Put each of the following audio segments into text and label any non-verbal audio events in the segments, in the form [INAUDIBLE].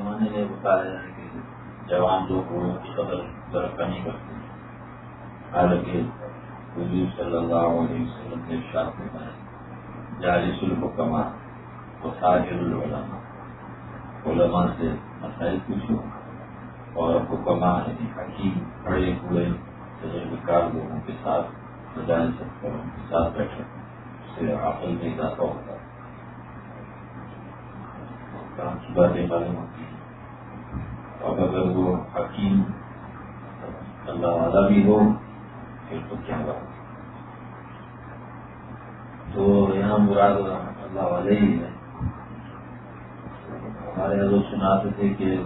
زمانے میں بتایا ہے کہ جوان جو بوڑھوں کی قدر درخت نہیں کرتے حالانکہ حضور صلی اللہ علیہ وسلم نے شاپ میں جالس الحکمہ اور تاجر العلماء۔ علماء سے مسائل پوچھو۔ اور حکمہ یعنی حکیم بڑے ہوئے تجربکار لوگوں کے ساتھ مجال سب ان کے ساتھ بیٹھے اس سے عقل میں اضافہ ہوتا ہے۔ کام کی باتیں معلوم ہوتی اب اگر وہ حکیم اللہ والا بھی ہو پھر تو کیا بات تو یہاں مراد اللہ والے ہی ہے ہمارے یہاں لوگ سناتے تھے کہ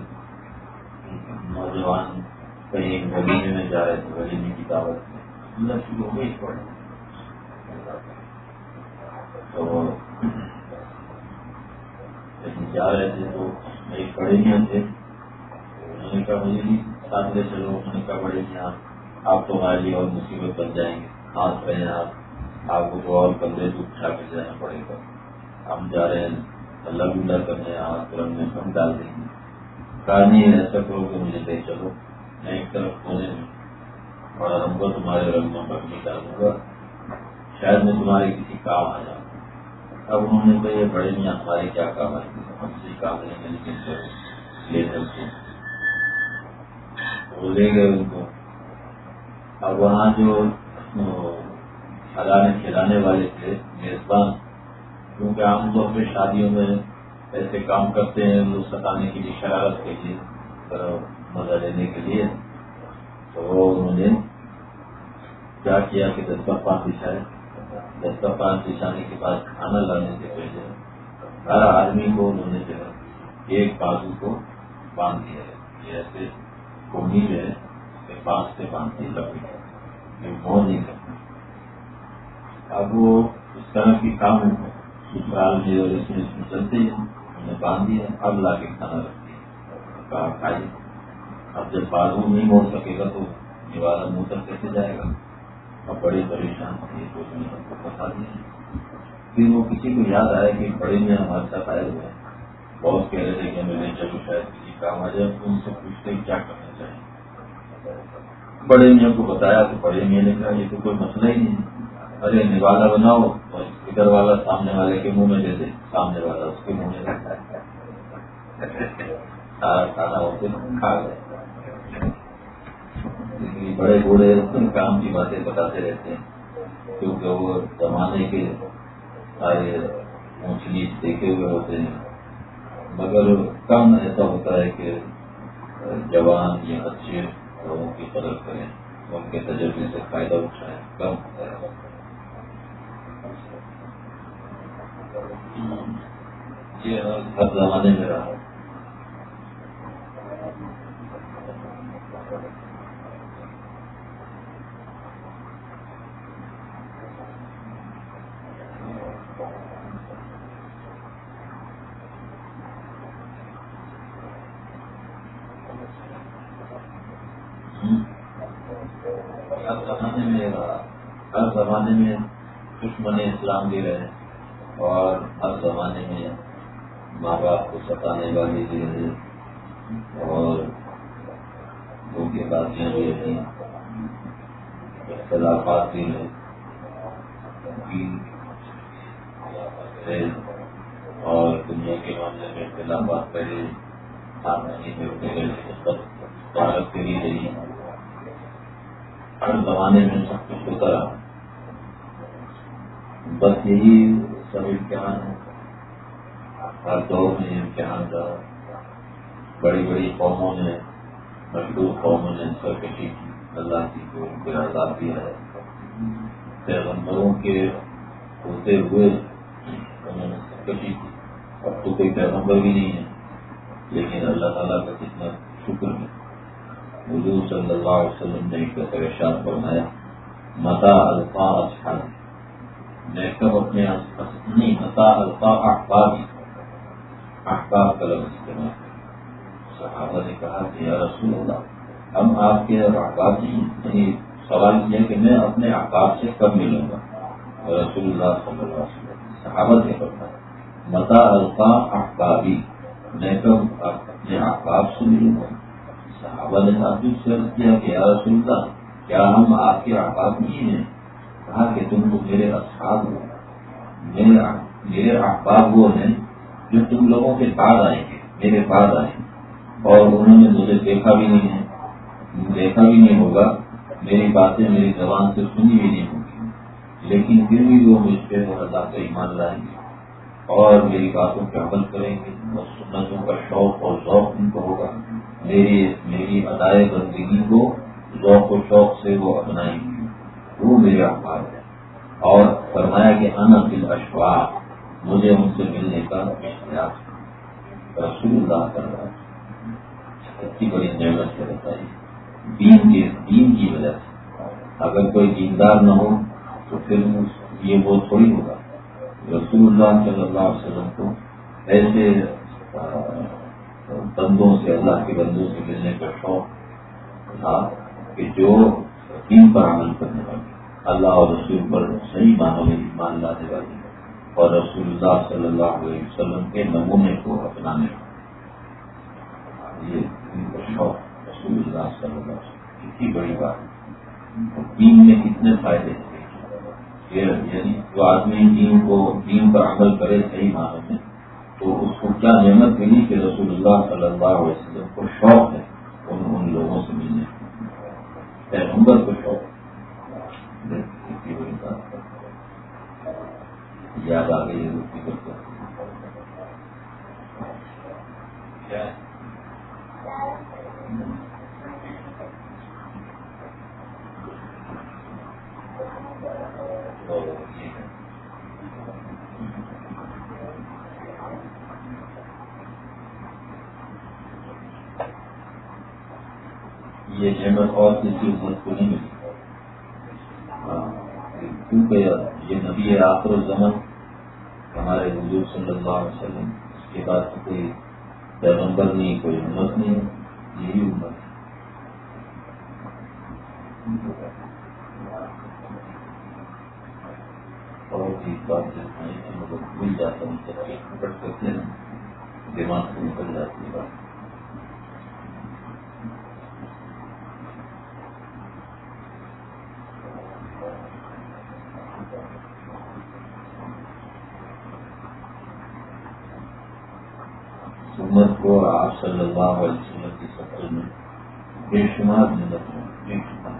نوجوان کہیں ولیمے میں جا رہے تھے ولیمے کی دعوت میں۔ اللہ شروع ہو گئی پڑے تو کہیں جا رہے تھے تو ایک بڑے میاں تھے۔ نے کہا مجھے نہیں، ساتھ لے چلو انہوں نے کہا بڑے میاں آپ تو ہمارے اور مصیبت بن جائیں گے۔ ہاتھ رہے ہیں آپ آپ کو تو اور کندھے سے اٹھا کے جانا پڑے گا۔ ہم جا رہے ہیں، اللہ گنڈا کرنے ہاتھ رنگ میں ہم ڈال دیں گے۔ کہا نہیں ایسا کرو کہ مجھے لے چلو۔ میں ایک طرف کونے میں اور ہم کو تمہارے رنگ میں ڈال دوں گا۔ شاید میں تمہارے کسی کام آ جاؤں۔ اب انہوں نے کہا، یہ بڑے میاں ہمارے کیا کام آئے گی ہم سے کام لیں گے لیکن لے سکتے وہ لے گئے ان کو۔ اب وہاں جو کھلانے کھلانے والے تھے، میزبان، کیونکہ عام طور پہ شادیوں میں ایسے کام کرتے ہیں لوگ ستانے کے لیے، شرارت کے لیے مزہ لینے کے لیے۔ تو وہ انہوں نے کیا کیا کہ دسترخوان بچھائے۔ دسترخوان بچھانے کے بعد کھانا لانے سے پہلے ہر آدمی کو انہوں نے جو ہے ایک بازو کو باندھ دیا۔ ہے یہ ایسے کونی جو ہے بانس سے باندھتی لکڑی مو نہیں کرتا۔ اب وہ اس طرح کی کام سسرال میں اور اس میں اس میں چلتے ہیں انہوں نے باندھ دیا اب لا کے کھانا رکھتی ہے کہا، کھائیے۔ اب جب بازو نہیں موڑ سکے گا تو دیوارا منہ تک کیسے جائے گا؟ اب بڑے پریشان تھے تو اس نے سب کو پھنسا دیا پھر وہ کسی کو یاد آیا کہ بڑے میں ہمارے ساتھ آئے ہوئے ہیں۔ بہت کہہ رہے تھے کہ میرے چلو، شاید کسی کام آ جائے۔ ان سے پوچھتے کیا کرنا بڑے میاں کو بتایا تو بڑے میاں نے کہا یہ تو کوئی مسئلہ ہی نہیں۔ ارے نوالا بناؤ اور ادھر والا سامنے والے کے منہ میں دے دے۔ سامنے والا اس کے منہ میں سارا کھانا ہوتے کھا گئے بڑے بوڑھے کام کی باتیں بتاتے رہتے ہیں۔ کیونکہ وہ زمانے کے سارے اونچ نیچ دیکھے ہوئے ہوتے ہیں۔ مگر کم ایسا ہوتا ہے کہ جوان یا اچھے لوگوں کی قدر کریں، ان کے تجربے سے فائدہ اٹھائیں کم یہ ہر زمانے میں رہا۔ زمانے میں دشمن اسلام بھی رہے اور ہر زمانے میں ماں باپ کو ستانے والے بھی رہے اور کے باتیں بھی رہی اختلافات بھی رہے اور دنیا کے معاملے میں اختلافات پہلے سامنے بھی رہی ہر زمانے میں سب کچھ ہوتا رہا۔ بس یہی سب امتحان ہے ہر دور میں امتحان تھا۔ بڑی بڑی قوموں نے، مشہور قوموں نے سرکشی کی۔ اللہ کی کو ان کے آزاد دیا ہے۔ پیغمبروں کے ہوتے ہوئے انہوں نے سرکشی کی۔ اب تو کوئی پیغمبر بھی نہیں ہے۔ لیکن اللہ تعالیٰ کا کتنا شکر ہے۔ حضور صلی اللہ علیہ وسلم نے ایک پریشان فرمایا متا الفاظ خان میں اپنے نہیں متا الفاظ احباب احباب کا لفظ استعمال۔ صحابہ نے کہا کہ یا رسول اللہ، ہم آپ کے احباب نہیں یعنی سوال یہ کہ میں اپنے احباب سے کب ملوں گا؟ رسول اللہ صلی اللہ علیہ وسلم، صحابہ نے کہا متا الفا احبابی میں کب اپنے احباب سے ملوں گا۔ صحابہ نے کافی سے کیا کہ یا رسول اللہ، کیا ہم آپ کے احباب نہیں ہیں؟ کہا کہ تم تو میرے اصحاب ہو۔ میرے میرے احباب وہ ہیں جو تم لوگوں کے بعد آئیں گے میرے بعد آئیں اور انہوں نے مجھے دیکھا بھی نہیں ہے۔ دیکھا بھی نہیں ہوگا، میری باتیں میری زبان سے سنی بھی نہیں ہوگی۔ لیکن پھر بھی وہ مجھ پہ اللہ کا ایمان لائیں گے۔ اور میری باتوں پہ عمل کریں گے۔ اور سنتوں کا شوق اور ذوق ان کو ہوگا۔ میری میری ادائے بندگی کو ذوق و شوق سے وہ اپنائیں گے۔ وہ میرے اخبار ہے اور فرمایا کہ انا دل اشفاق مجھے ان سے ملنے کا اشتیاق رسول اللہ کر رہا اتنی بڑی نعمت سے بتائی دین کے، دین کی وجہ سے۔ اگر کوئی دیندار نہ ہو، تو پھر یہ وہ تھوڑی ہوگا۔ رسول اللہ صلی اللہ علیہ وسلم کو ایسے بندوں سے، اللہ کے بندوں سے ملنے کا شوق تھا کہ جو دین پر عمل کرنے والے۔ اللہ اور رسول پر صحیح معنوں میں ایمان لانے والی اور رسول اللہ صلی اللہ علیہ وسلم کے نمونے کو اپنانے یہ ان شوق رسول اللہ صلی اللہ علیہ وسلم کتنی بڑی بات دین میں کتنے فائدے تھے یعنی جو آدمی دین کو، دین پر عمل کرے صحیح معنوں میں، تو اس کو کیا نعمت ملی کہ رسول اللہ صلی اللہ علیہ وسلم کو شوق ہے ان لوگوں سے ملنے پیغمبر کو شوق ہے۔ یاد آ گئی یہ نعمت اور کسی امت کو نہیں ملی کیونکہ یہ نبی آخر الزمن ہمارے حضور صلی اللہ علیہ وسلم اس کے بعد تو کوئی پیغمبر نہیں کوئی امت نہیں یہی امت اور بھی بات بھول جاتا ہوں کرتے ہیں دماغ سے نکل جاتی ہے بات امت کو آپ صلی اللہ علیہ وسلم کی سفر میں بے شمار مدد بے شمار۔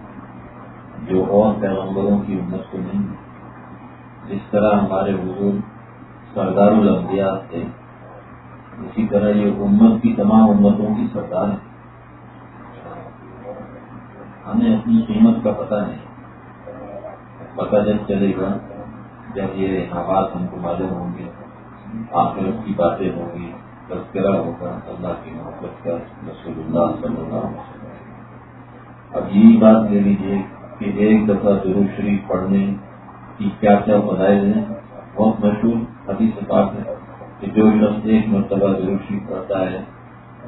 جو اور پیغمبروں کی امت کو نہیں، جس طرح ہمارے حضور سردار الانبیاء تھے، اسی طرح یہ امت کی تمام امتوں کی سردار ہے ہمیں اپنی قیمت کا پتہ نہیں۔ پتہ جب چلے گا، جب یہ آواز ہم کو معلوم ہوں گے، آخرت کی باتیں ہوں گی تذکرہ ہوگا اللہ کی محبت کا، رسول اللہ صلی اللہ علیہ وسلم۔ اب یہی بات لے لیجیے کہ ایک دفعہ ضرور شریف پڑھنے کی کیا کیا فضائل ہیں۔ بہت مشہور حدیث بات ہے کہ جو شخص ایک مرتبہ ضرور شریف پڑھتا ہے،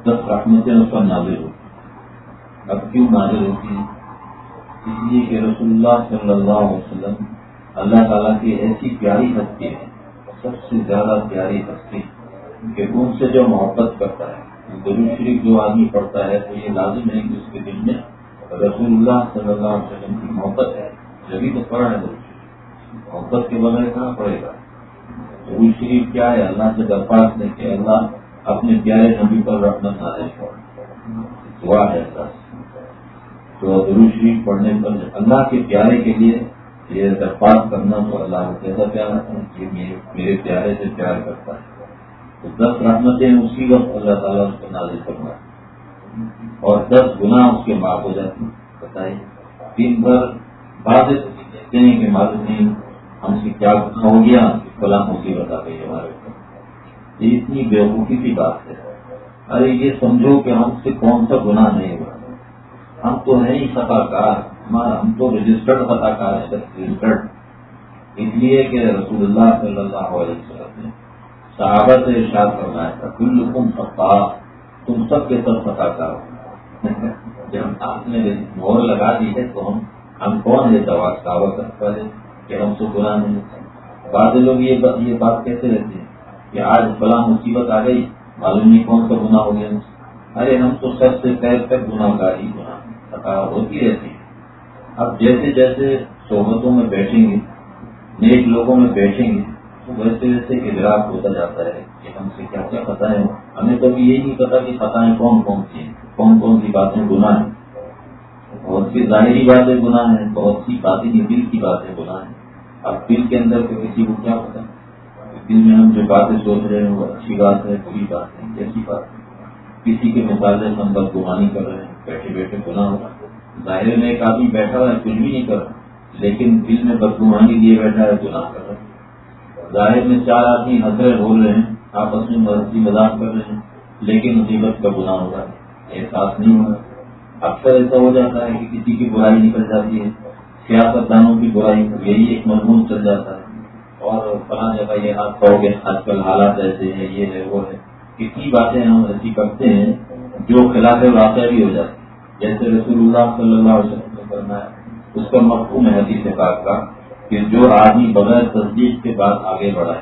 دس رحمتیں اس پر نازل ہوتی اب کیوں نازل ہوتی ہیں؟ اس لیے کہ رسول اللہ صلی اللہ علیہ وسلم اللہ تعالیٰ کی ایسی پیاری ہستی ہے، سب سے زیادہ پیاری ہستی کہ ان سے جو محبت کرتا ہے ضرور شریف جو آدمی پڑھتا ہے، تو یہ لازم ہے کہ اس کے دل میں رسول اللہ صلی اللہ علیہ وسلم کی محبت ہے۔ جبھی تو پڑھا ہے۔ محبت کے بغیر کہاں پڑے گا؟ ضرور شریف کیا ہے؟ اللہ سے درخواست ہے کہ اللہ اپنے پیارے نبی پر رحمت نہ دعا ہے تو ضرور شریف پڑھنے پر اللہ کے پیارے کے لیے یہ درخواست کرنا تو اللہ کو کیسا پیارا تھا کہ میرے پیارے سے پیار کرتا ہے۔ دس رحمتیں اسی وقت اللہ تعالیٰ اس کو نازل کرنا اور دس گنا اس کے معاف ہو جاتی بتائیے دن بھر بعض کہتے ہیں کہ معلوم نہیں ہم سے کیا ہو گیا فلاں مصیبت آ گئی ہمارے اوپر۔ یہ اتنی بیوقوفی کی بات ہے۔ ارے، یہ سمجھو کہ ہم سے کون سا گناہ نہیں ہوا۔ ہم تو ہے ہی خطا کار ہم تو رجسٹرڈ خطا کار ہے رجسٹرڈ اس لیے کہ رسول اللہ صلی اللہ علیہ وسلم نے صحابہ سے ارشاد کرنا تھا کل حکم خطا تم سب کے سب فتح کر جب آپ نے مور لگا دی ہے تو ہم ہم کون ہے دوا کہاوت رکھتا کہ ہم سے گناہ نہیں بعض لوگ یہ بات کہتے رہتے ہیں کہ آج فلاں مصیبت آ گئی، معلوم نہیں کون سا گنا ہو گیا۔ ارے، ہم تو سب سے پہلے تک گنا کا ہی گنا ہوتی رہتی ہے اب جیسے جیسے صحبتوں میں بیٹھیں گے، نیک لوگوں میں بیٹھیں گے ویسے ویسے ادراک ہوتا جاتا ہے کہ ہم سے کیا کیا پتا ہے۔ ہمیں کبھی یہ نہیں پتا کہ پتہ ہے کون کون سی ہیں، کون کون سی باتیں گناہ ہیں۔ بہت سی ظاہری باتیں گناہ ہیں، بہت سی باتیں دل کی باتیں گناہ ہیں۔ اب دل کے اندر تو کسی کو کیا پتا دل میں ہم جو باتیں سوچ رہے ہیں، وہ اچھی بات ہے، بری بات ہے کیسی بات ہے۔ کسی کے مطالعے سے ہم بد گمانی کر رہے ہیں، بیٹھے بیٹھے گناہ ہو رہا ظاہر میں ایک آدمی بیٹھا ہوا ہے، کچھ بھی نہیں کر رہا، لیکن دل میں بدگمانی لیے بیٹھا ہے، گناہ کر رہا ہے۔ ظاہر میں چار آدمی ہنسے بول رہے ہیں، آپس میں مرضی مذاق کر رہے ہیں، لیکن مصیبت کا گناہ ہو رہا ہے، احساس نہیں ہو رہا۔ اکثر ایسا ہو جاتا ہے کہ کسی کی برائی نکل جاتی ہے سیاست دانوں کی برائی، یہی ایک مضمون چل جاتا ہے۔ اور فلاں جگہ یہ آپ کہو گے آج کل حالات ایسے ہیں، یہ ہے، وہ ہے۔ کتنی باتیں ہم ایسی کرتے ہیں جو خلاف واقع بھی ہو جاتی جیسے رسول اللہ صلی اللہ علیہ وسلم نے کرنا ہے اس کا مفہوم ہے حدیث پاک کا کہ جو آدمی بغیر تصدیق کے بعد آگے بڑھائے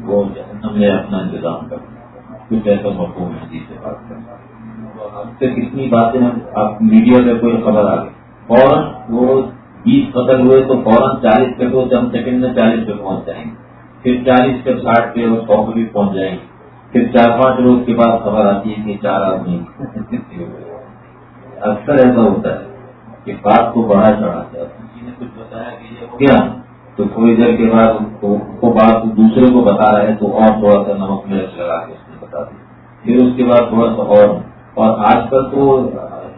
وہ جہنم میں اپنا انتظام کرنا کچھ ایسا مفہوم ہے حدیث پاک کا اب سے کتنی باتیں آپ میڈیا میں کوئی خبر آ گئی فوراً وہ بیس قتل ہوئے تو فوراً چالیس پہ تو چند سیکنڈ میں چالیس پہ پہنچ جائیں گے۔ پھر چالیس پہ ساٹھ پہ اور سو پہ بھی پہنچ جائیں گے۔ پھر چار پانچ روز کے بعد خبر آتی ہے کہ چار آدمی [LAUGHS] اکثر ایسا ہوتا ہے کہ بات کو بڑھا چڑھا کسی نے کچھ کہ یہ ہو گیا۔ تو تھوڑی دیر کے بعد کو بات دوسرے کو بتا رہے ہیں، تو اور تھوڑا سا نمک مرچ لگا کے اس نے بتا دیا پھر اس کے بعد تھوڑا سا اور اور آج کل تو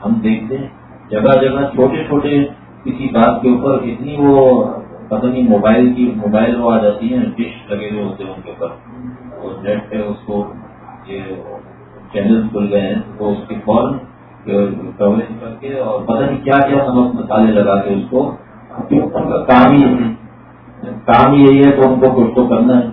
ہم دیکھتے ہیں، جگہ جگہ چھوٹے چھوٹے کسی بات کے اوپر اتنی وہ پتہ نہیں موبائل کی موبائل وہ آ جاتی ہیں، ڈش لگے ہوئے ہوتے ہیں ان کے اوپر۔ نیٹ پہ اس کو یہ چینل کھل گئے ہیں، تو اس کی فوراً کوریج کر کے اور پتہ نہیں کیا کیا نمک مسالے لگا کے اس کو کام ہی کام ہی یہی ہے تو ان کو کچھ تو کرنا ہے۔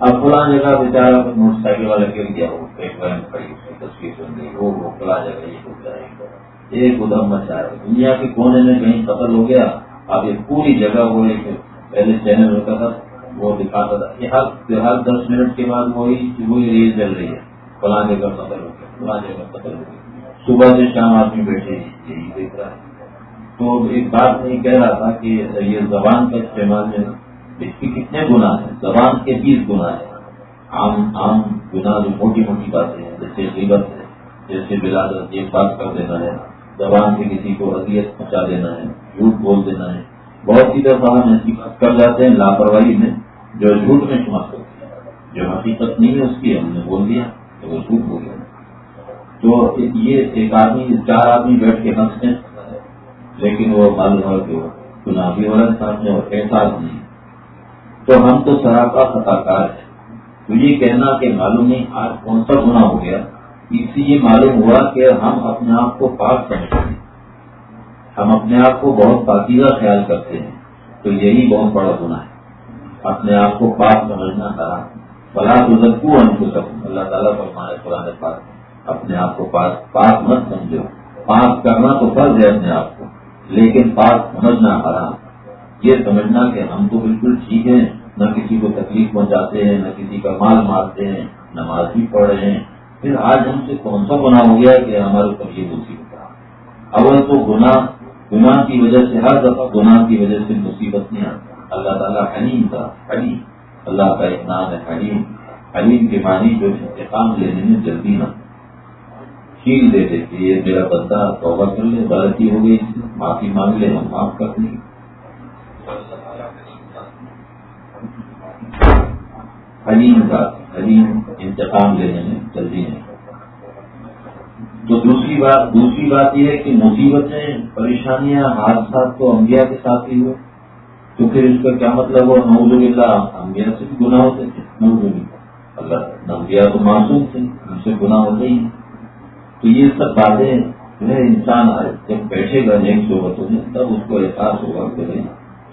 اب فلاں جگہ بیچارا موٹر سائیکل والا گر گیا، وہ ایک بار کھڑی، اس کی تصویر بن گئی وہ فلاں جگہ یہ ہو جائے گا ایک ادم مچا ہے دنیا کے کونے میں کہیں قتل ہو گیا، اب یہ پوری جگہ وہ ایک پہلے چینل ہوتا تھا، وہ دکھاتا تھا۔ یہ ہر ہر دس منٹ کے بعد وہی وہی ریل چل رہی ہے۔ فلاں جگہ قتل ہو گیا، فلاں جگہ قتل ہو گیا۔ صبح سے شام آدمی بیٹھے یہی دیکھ رہا ہے۔ تو ایک بات نہیں کہہ رہا تھا کہ یہ زبان کا استعمال میں اس کی کتنے گنا ہے زبان کے بیس گنا ہے عام عام گنا جو موٹی موٹی باتیں ہیں، جیسے غیبت ہے، جیسے بلادت، یہ بات کر دینا ہے۔ زبان سے کسی کو اذیت پہنچا دینا ہے، جھوٹ بول دینا ہے۔ بہت سی دفعہ ہم ایسی بات کر جاتے ہیں، لاپرواہی میں، جو جھوٹ میں شمار کرتی ہے۔ جو حقیقت نہیں ہے، اس کی ہم نے بول دیا تو وہ جھوٹ بول گیا تو یہ، ایک آدمی، چار آدمی بیٹھ کے ہنستے ہیں۔ لیکن وہ معلوم ہو کہ چنا بھی سامنے اور احساس نہیں تو ہم تو سراپا خطا کار ہے تو یہ کہنا کہ معلوم نہیں آج کون سا گنا ہو گیا۔ اس سے یہ معلوم ہوا کہ ہم اپنے آپ کو پاک سمجھتے ہیں۔ ہم اپنے آپ کو بہت پاکیزہ خیال کرتے ہیں۔ تو یہی بہت بڑا گنا ہے۔ اپنے آپ کو پاک سمجھنا تھا۔ بلا گزرکو ہم کو سب اللہ تعالیٰ پر ہمارے قرآن پاک اپنے آپ کو پاک پاک مت سمجھو۔ پاک کرنا تو فرض ہے اپنے آپ کو۔ لیکن پاک سمجھنا حرام یہ سمجھنا کہ ہم تو بالکل ٹھیک ہیں، نہ کسی کو تکلیف پہنچاتے ہیں، نہ کسی کا مال مارتے ہیں، نماز بھی پڑھ رہے ہیں۔ پھر آج ہم سے کون سا گنا ہو گیا کہ ہمارے اوپر یہ مصیبت رہا اول تو گنا گناہ کی وجہ سے ہر دفعہ گناہ کی وجہ سے مصیبت نہیں آتا۔ اللہ تعالیٰ حلیم تھا، حلیم۔ اللہ کا ایک نام ہے حلیم۔ حلیم کے معنی جو انتقام لینے میں جلدی نہ کھیل دے دے کہ یہ میرا بندہ توبہ کر لے، غلطی ہو گئی، معافی مانگ لے، ہم معاف کر دیں۔ حلیم کا، حلیم انتقام لینے میں جلدی نہیں۔ تو دوسری بات دوسری بات یہ ہے کہ مصیبتیں پریشانیاں حادثات تو انبیاء کے ساتھ ہی ہوئے۔ تو پھر اس کا کیا مطلب ہو نوز اللہ انبیاء سے بھی گناہ ہوتے تھے۔ نوز اللہ انبیاء تو معصوم تھے ان سے گناہ ہوتے ہی۔ تو یہ سب باتیں جو ہے انسان جب بیٹھے گا نیک صحبتوں میں، تب اس کو احساس ہوگا کہ بھائی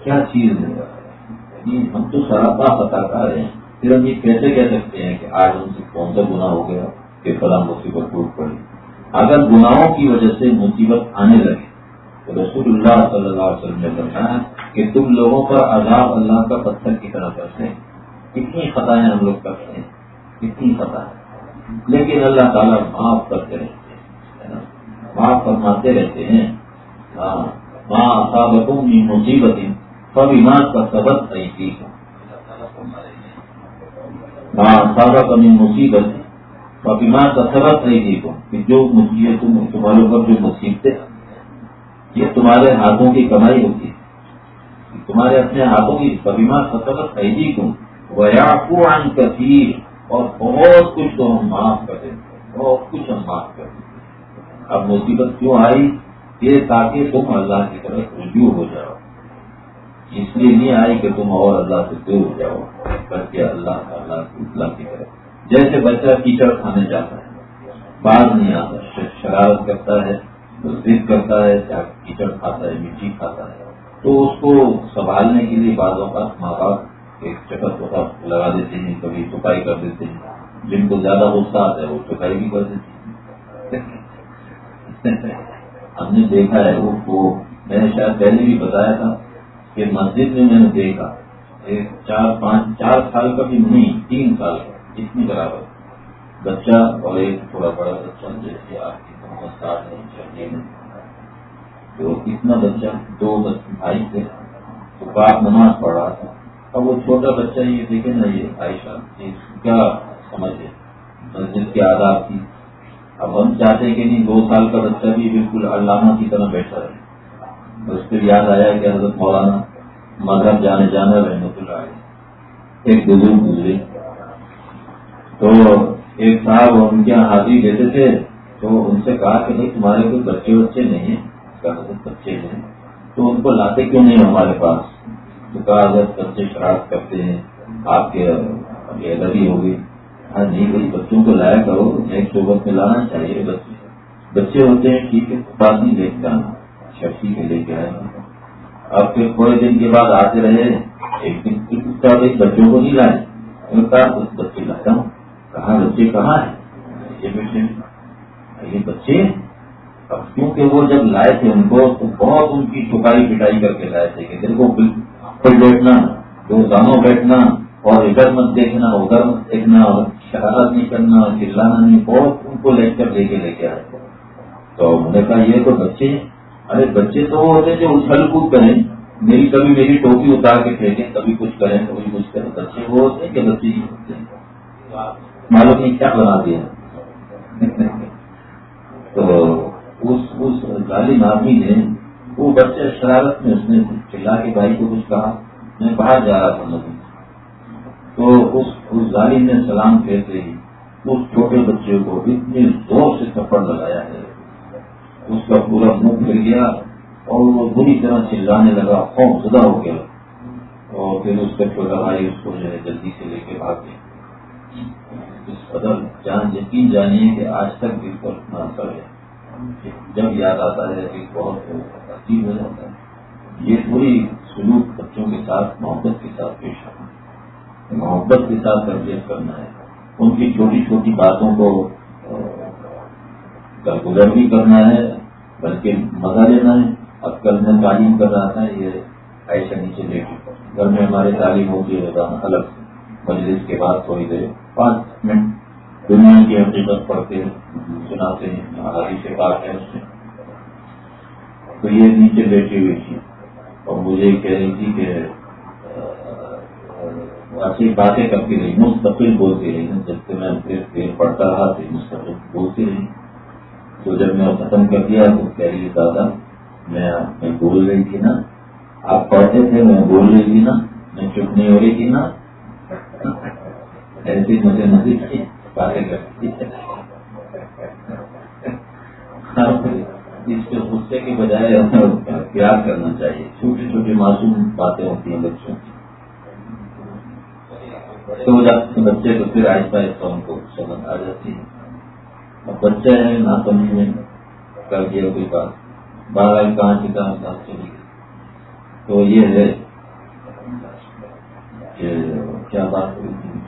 کیا چیز ہے۔ جی، ہم تو سراپا پتا کر رہے ہیں۔ پھر ہم یہ کیسے کہہ سکتے ہیں کہ آج ان سے کون سا گناہ ہو گیا کہ فلاں مصیبت ٹوٹ پڑی؟ اگر گناہوں کی وجہ سے مصیبت آنے لگے، تو رسول اللہ صلی اللہ علیہ وسلم نے بتایا کہ تم لوگوں پر عذاب اللہ کا پتھر کی طرح کرتے ہیں۔ کتنی خطائیں ہم لوگ کرتے ہیں، کتنی خطا ہے لیکن اللہ تعالیٰ معاف کرتے ہیں۔ معاف فرماتے رہتے ہیں۔ ہاں ماں صابقوں کی مصیبت فبیمار کا سبق نہیں تھی ماں صابق امی مصیبت فبیمار کا سبق نہیں تھی کہ جو مصیبت تمہارے اوپر جو مصیبتیں یہ تمہارے ہاتھوں کی کمائی ہوتی ہے۔ تمہارے اپنے ہاتھوں کی کبیما سطح ایجی کو ویاپوان کثیر اور بہت کچھ تو ہم معاف کر دیں۔ بہت کچھ ہم معاف کر دیں۔ اب مصیبت کیوں آئی؟ یہ تاکہ تم اللہ کی طرف رجوع ہو جاؤ۔ اس لیے نہیں آئی کہ تم اور اللہ سے دور ہو جاؤ، بلکہ اللہ اللہ اللہ کی طرف۔ جیسے بچہ کیچڑ کھانے جاتا ہے، بعض نہیں آتا شرارت کرتا ہے، ضد کرتا ہے کیچڑ کھاتا ہے، مٹی کھاتا ہے۔ تو اس کو سنبھالنے کے لیے بعض اوقات ماں باپ ایک چکر چوٹا لگا دیتے ہیں، کبھی چپائی کر دیتے ہیں۔ جن کو زیادہ غصہ آتا ہے، وہ چپائی بھی کر دیتے ہیں۔ ہم نے دیکھا ہے وہ میں نے شاید پہلے بھی بتایا تھا کہ مسجد میں میں نے دیکھا ایک چار پانچ چار سال کا بھی نہیں، تین سال کا، اتنی برابر۔ بچہ اور ایک تھوڑا بڑا بچہ جیسے آپ کی محمد ساٹھ نہیں چاہیے تو اتنا بچہ، دو بھائی تھے۔ تو باپ نماز پڑھ رہا تھا۔ اب وہ چھوٹا بچہ یہ دیکھے نا، یہ عائشہ کیا سمجھے مسجد کے آداب کی اب ہم چاہتے ہیں کہ نہیں، دو سال کا بچہ بھی بالکل علامہ کی طرح بیٹھا رہے۔ اس پھر یاد آیا کہ حضرت مولانا مذہب جانے جانا رحمت اللہ ایک بزرگ گزرے۔ تو ایک صاحب ان کے یہاں حاضری دیتے تھے، تو ان سے کہا کہ نہیں، تمہارے کوئی بچے بچے نہیں ہیں۔ بچے ہیں۔ تو ان کو لاتے کیوں نہیں ہمارے پاس؟ تو کہا اگر بچے شرارت کرتے ہیں، آپ کے ابھی ادبی ہوگی ہاں جی بھائی بچوں کو لایا کرو ایک صحبت میں لانا چاہیے بچے بچے ہوتے ہیں، ٹھیک ہے بات نہیں دیکھتا اچھا ٹھیک ہے لے کے آئے اب پھر تھوڑے دن کے بعد آتے رہے، ایک دن بچوں کو نہیں لائے۔ کہا بچے لاتا ہوں کہاں، بچے کہاں ہیں یہ بچے اب کیونکہ وہ جب لائے تھے ان کو، تو بہت ان کی چھپائی پٹائی کر کے لائے تھے کہ دل کو پھر بیٹھنا، دو دانوں بیٹھنا، اور ادھر مت دیکھنا، ادھر مت دیکھنا، اور شرارت نہیں کرنا اور چلانا نہیں، بہت ان کو لے کر لے کے لے کے آئے۔ تو انہوں نے کہا، یہ تو بچے ہیں۔ ارے بچے تو وہ ہوتے جو اچھل کود کریں۔ میری کبھی میری ٹوپی اتار کے پھینکیں، کبھی کچھ کریں، کبھی کچھ کریں۔ بچے وہ ہوتے ہیں کہ بچے ہی ہوتے ہیں معلوم نہیں کیا بنا دیا۔ [LAUGHS] تو اس اس ظالم آدمی نے، وہ بچے شرارت میں اس نے چلا کے بھائی کو کچھ کہا۔ میں باہر جا رہا تھا ندی تو اس ظالم نے سلام کہتے ہی اس چھوٹے بچے کو اتنے زور سے تھپڑ لگایا ہے۔ اس کا پورا منہ پھر گیا اور وہ بری طرح چلانے لگا، خوف زدہ ہو گیا۔ اور پھر اس کا چھوٹا بھائی اس کو جو ہے جلدی سے لے کے بھاگ گیا۔ اس قدر جان یقین جانیے کہ آج تک بھی پر اثر ہے۔ جب یاد آتا ہے کہ بہت عجیب ہو جاتا ہے۔ یہ پوری سلوک بچوں کے ساتھ، محبت کے ساتھ پیش آنا ہے۔ محبت کے ساتھ تربیت کرنا ہے۔ ان کی چھوٹی چھوٹی باتوں کو گزر بھی کرنا ہے، بلکہ مزہ لینا ہے۔ اب کل میں تعلیم کر رہا تھا، یہ ایسا نیچے بیٹھی گھر میں ہمارے تعلیم ہوتی ہے الگ مجلس کے بعد تھوڑی دیر، پانچ منٹ دنیا کی حقیقت پڑھتے سناتے ہیں۔ ہماری سے بات ہے اس میں۔ تو یہ نیچے بیٹھی ہوئی تھی۔ اور مجھے کہہ رہی تھی کہ اچھی باتیں کرتی رہی، مستقل بولتی رہی جب سے میں پھر پڑھتا رہا تو مستقل بولتی رہی۔ تو جب میں ختم کر دیا تو کہہ رہی دادا، میں بول رہی تھی نا۔ آپ پڑھتے تھے، میں بول رہی تھی نا۔ میں چپ نہیں ہو رہی تھی نا۔ ایسی مجھے نصیب تھی باتیں کرتی اس کے غصے کے بجائے ہمیں پیار کرنا چاہیے؟ چھوٹی چھوٹی معصوم باتیں ہوتی ہیں بچوں کی۔ تو جب بچے تو پھر آہستہ آہستہ ان کو سمجھ آ جاتی ہے۔ اب بچے ہیں، نہ سمجھ میں کر دیا کوئی بات۔ بارہ کہاں سے کہاں کہاں چلی گئی۔ تو یہ ہے کہ کیا بات ہوئی تھی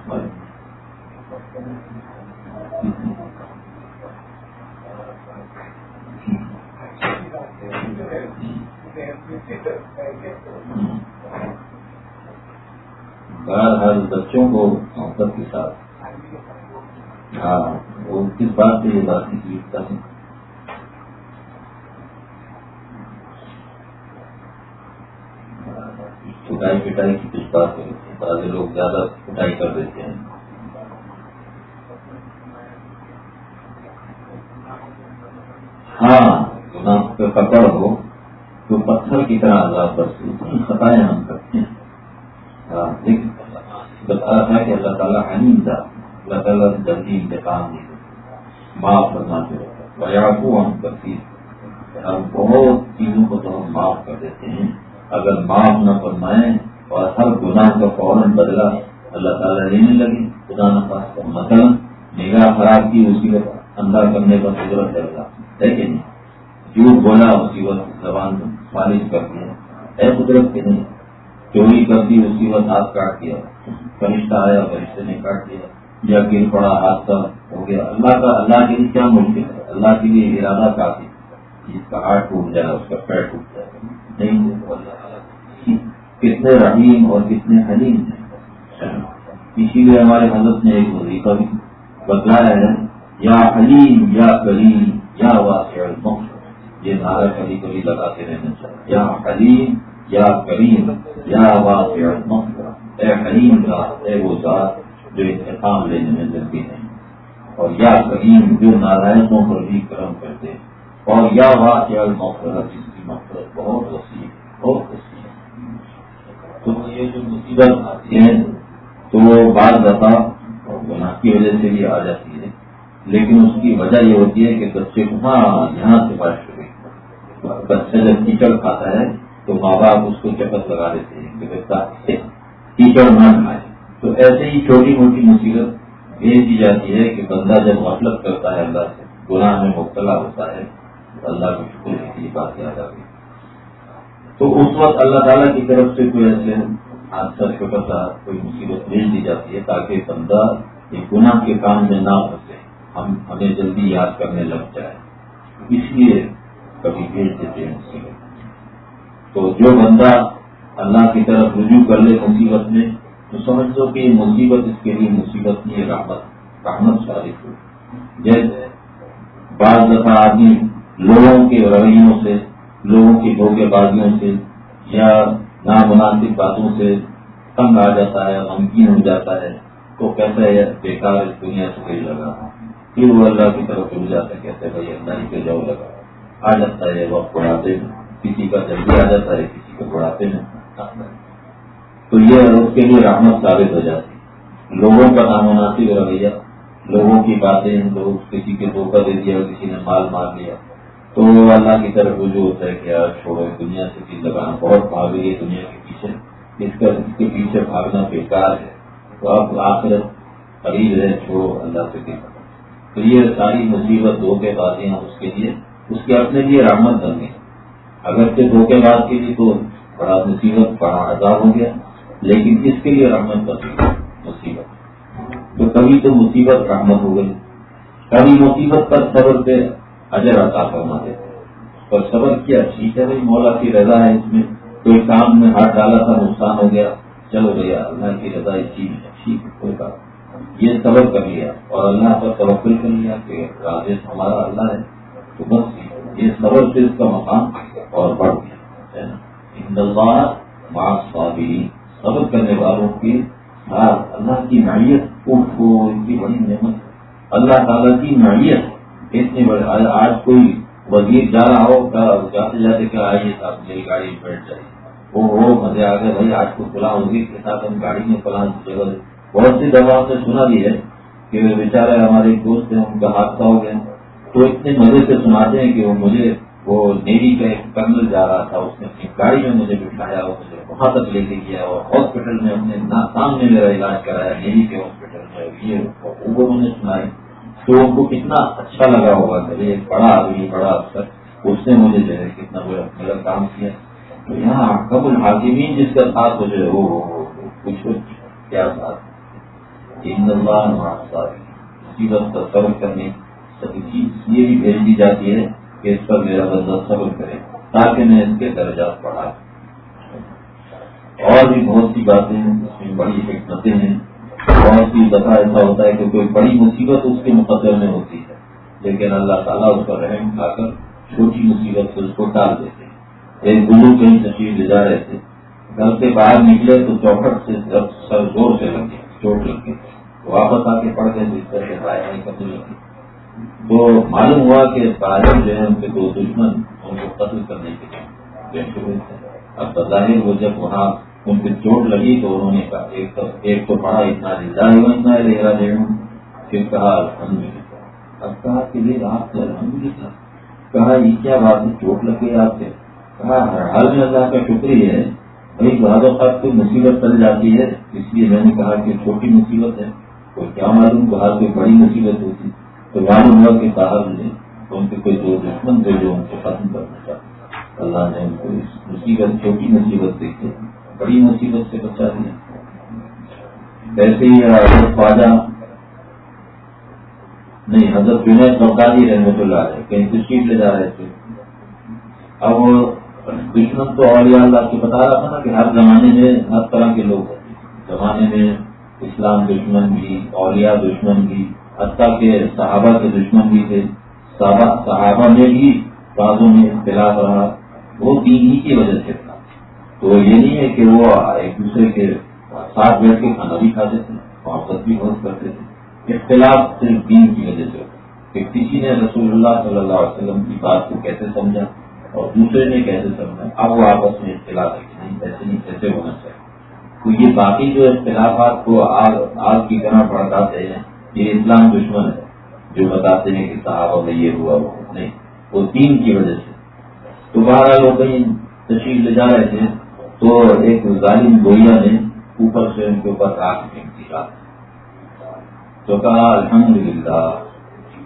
بہرحال بچوں کو محبت کے ساتھ۔ ہاں وہ کس بات سے یہ بات نہیں۔ ہے چھٹائی پٹائی کی کچھ بات ہوتی ہے لوگ زیادہ پٹائی کر دیتے ہیں۔ ہاں پکڑ ہو تو پتھر کی طرح آزاد برسے۔ خطائیں ہم کرتے ہیں۔ ہاں، بتا رہا ہے کہ اللہ تعالیٰ حنیم تھا اللہ تعالیٰ جلدی انتقام نہیں معاف کرنا چاہیے کو ہم کرتی ہم بہت چیزوں کو تو ہم معاف کر دیتے ہیں۔ اگر معاف نہ فرمائیں اور ہر گناہ کا فوراً بدلا اللہ تعالیٰ لینے لگے، خدا نفاذ کا مثلا نگاہ خراب کی، اسی وقت اندر کرنے کا قدرت ہے۔ کہ نہیں؟ جھوٹ بولا، اسی وقت زبان فالش کر دیا۔ اے قدرت کے نہیں۔ چوری کر دی اسی وقت ہاتھ کاٹ دیا، فرشتہ آیا، فرشتے نے کاٹ دیا، یا گر پڑا ہاتھ کا ہو گیا۔ اللہ کا، اللہ کے لیے کیا ممکن ہے؟ اللہ کے لیے ارادہ کافی جس کا ہاتھ ٹوٹ جائے، اس کا پیر ٹوٹ جائے۔ نہیں کتنے رحیم اور کتنے حلیم ہیں۔ اسی لیے ہمارے حضرت نے ایک وظیفہ بھی بتلایا ہے، یا حلیم، یا کریم یا واسع یہ نعرہ کبھی کبھی لگاتے رہنا چاہیے۔ یا حلیم یا کریم، یا واسع اے حلیم کا، اے وہ ذات جو انتخاب لینے میں جلدی نہیں اور یا کریم جو نارائنوں پر بھی کرم کرتے اور یا واقع مفرت جس کی مفرت بہت وسیع بہت وسیع ہے۔ تو یہ جو مصیبت آتی ہے، تو وہ بعض دفعہ گناہ کی وجہ سے یہ آ جاتی ہے۔ لیکن اس کی وجہ یہ ہوتی ہے کہ بچے کو ہاں یہاں سے بارش ہو گئی بچہ جب کیچڑ کھاتا ہے تو ماں باپ اس کو چپت لگا دیتے ہیں کہ بچہ کیچڑ نہ کھائے تو ایسے ہی چھوٹی موٹی مصیبت بھیج دی جاتی ہے کہ بندہ جب غفلت کرتا ہے اللہ سے، گناہ میں مبتلا ہوتا ہے، تو اللہ کی شکر کی بات یاد آ گئی۔ تو اس وقت اللہ تعالیٰ کی طرف سے کوئی ایسے حادثہ، چھوٹا سا کوئی مصیبت بھیج دی جاتی ہے تاکہ بندہ یہ گناہ کے کام میں نہ پھنسے۔ ہم، ہمیں جلدی یاد کرنے لگ جائے۔ اس لیے کبھی بھیج دیتے ہیں مصیبت۔ تو جو بندہ اللہ کی طرف رجوع کر لے مصیبت میں، تو سمجھ لو کہ یہ مصیبت اس کے لیے مصیبت نہیں ہے، رحمت رحمت ثابت ہو۔ جیسے بعض دفعہ آدمی لوگوں کے رویوں سے، لوگوں کی دھوکے بازیوں سے یا نامناسب باتوں سے تنگ آ جاتا ہے، غمگین ہو جاتا ہے تو کیسا ہے، بیکار اس دنیا سے کوئی لگا پھر وہ اللہ کی طرف اڑ جاتا ہے، کہتے بھائی اللہ ہی پہ جاؤ، لگا۔ آ جاتا ہے، وقت بڑھاتے میں کسی کا جلدی آ جاتا ہے، کسی کو بڑھاتے میں تو یہ اس کے لیے رحمت ثابت ہو جاتی لوگوں کا نامناسب رویہ لوگوں کی باتیں لوگ کسی کے دھوکہ دے دیا، کسی نے مال مار لیا۔ تو اللہ کی طرف رجوع ہوتا ہے کہ یار چھوڑو دنیا سے چیز لگانا بہت بھاگ رہی ہے دنیا کے پیچھے، اس کا، اس کے پیچھے بھاگنا بیکار ہے۔ تو آپ آخر قریب ہے، چھوڑو، اللہ سے کہ تو یہ ساری مصیبت، دھوکے بازی اس کے لیے، اس کے اپنے لیے رحمت بن گئی۔ اگر سے دھوکے باز کے لیے تو بڑا مصیبت، بڑا عذاب ہو گیا۔ لیکن اس کے لیے رحمت بن مصیبت۔ تو کبھی تو مصیبت رحمت ہو گئی۔ کبھی مصیبت پر صبر سے اجر عطا فرما دیتے پر صبر کیا ٹھیک ہے بھائی؟ مولا کی رضا ہے اس میں۔ کوئی کام میں ہاتھ ڈالا تھا، نقصان ہو گیا۔ چلو بھیا، اللہ کی رضا اس چیز ہے ٹھیک کوئی بات یہ صبر کر لیا اور اللہ پر توقل کر لیا کہ راجیش ہمارا اللہ ہے۔ تو بس یہ صبر سے اس کا مقام اور بڑھ گیا، ہے صبر کرنے والوں کی ساتھ اللہ کی نعیت کو ان کی بڑی نعمت اللہ تعالیٰ کی نعیت اتنی بڑی آج کوئی وزیر جا رہا ہو جاتے جاتے کہ آئیے صاحب میری گاڑی میں بیٹھ جائے وہ ہو مزے آ گئے، بھائی، آج کو کھلا وزیر کے ساتھ ہم گاڑی میں فلاں جگہ بہت سی دفعہ سے سنا بھی ہے کہ بیچارے ہمارے دوست ہیں، ان کا حادثہ ہو گیا۔ تو اتنے مزے سے سناتے ہیں کہ وہ مجھے وہ نیوی کا ایک کرنل جا رہا تھا، اس نے اپنی گاڑی میں مجھے بٹھایا اور مجھے وہاں تک لے کے گیا اور ہاسپٹل میں اپنے سامنے میرا علاج کرایا، نیوی کے ہاسپٹل میں، یہ وہ نے سنائی۔ تو ان کو کتنا اچھا لگا ہوگا کہ بڑا آدمی، بڑا افسر، اس نے مجھے جو ہے کتنا میرا کام کیا۔ تو یہاں کب الحاظمین جس کا ساتھ ہو جو ہے وہ کچھ کیا ساتھ؟ مصیبت کا سبر کرنے سبھی چیز یہ بھی بھیج دی جاتی ہے کہ اس پر میرا بندہ صبر کرے تاکہ میں اس کے درجات پڑھا اور بھی بہت سی باتیں اس میں بڑی حکمتیں ہیں۔ بہت سی دفعہ ایسا ہوتا ہے کہ کوئی بڑی مصیبت اس کے مقدر میں ہوتی ہے، لیکن اللہ تعالیٰ اس پر رحم کھا کر چھوٹی مصیبت سے اس کو ڈال دیتے ہیں۔ ایک گلو کہیں تشریف لے جا رہے تھے۔ گھر سے باہر نکلے تو چوکھٹ سے سر زور سے لگے، چوٹ لگ گئی۔ واپس آ کے پڑ گئے جس طرح سے پڑھائی نہیں کرنے لگی تو معلوم ہوا کہ تعلیم جو ہے ان کے دو دشمن ان کو قتل کرنے کے لیے اب بظاہر وہ جب وہاں ان کی چوٹ لگی تو انہوں نے کہا، ایک تو ایک تو پڑھا، اتنا زندہ ہی اتنا لہرا دے پھر کہا الحمد للہ اب کہا کہ بھائی آپ سے الحمد للہ کہا، یہ کیا بات ہے؟ چوٹ لگ گئی آپ سے کہا، ہر حال میں اللہ کا شکریہ ہے۔ بھائی، بعض اوقات کوئی مصیبت چل جاتی ہے۔ اس لیے میں نے کہا کہ چھوٹی مصیبت ہے۔ تو کیا معلوم باہر کوئی بڑی مصیبت ہوتی۔ تو معلوم ہوا کہ باہر نے ان کے کوئی دو دشمن تھے جو ان کو ختم کرنا چاہتے اللہ نے ان کو اس مصیبت چھوٹی مصیبت دیکھے بڑی مصیبت سے بچا دیا۔ ویسے ہی حضرت خواجہ، نہیں، حضرت جنید بغدادی رحمت اللہ ہے کہیں تشریف لے جا رہے تھے۔ اب دشمن تو اولیاء اللہ کی بتا رہا تھا نا کہ ہر زمانے میں ہر طرح کے لوگ ہوتے ہیں۔ زمانے میں اسلام دشمن بھی اولیاء دشمن بھی حتیٰ کے صحابہ کے دشمن بھی تھے۔ صحابہ میں بھی بعضوں میں اختلاف رہا۔ وہ دین ہی کی وجہ سے تھا۔ تو یہ نہیں ہے کہ وہ ایک دوسرے کے ساتھ بیٹھ کے کھانا بھی کھاتے تھے، محبت بھی بہت کرتے تھے۔ اختلاف صرف دین کی وجہ سے کہ کسی نے رسول اللہ صلی اللہ علیہ وسلم کی بات کو کیسے سمجھا اور دوسرے نے کیسے سمجھا، اب وہ آپس میں اختلاف ہے کہ نہیں، ایسے نہیں کیسے ہونا چاہیے۔ تو یہ باقی جو اختلافات کو آگ آگ کی طرح بڑھاتے ہیں یہ اسلام دشمن ہے، جو بتاتے ہیں کہ صحابہ میں یہ ہوا، وہ نہیں، وہ تین کی وجہ سے۔ تو بہرحال وہ کہیں تشریف لے جا رہے تھے تو ایک ظالم گویا نے اوپر سے ان کے اوپر راک پھینک دیا تو کہا الحمد للہ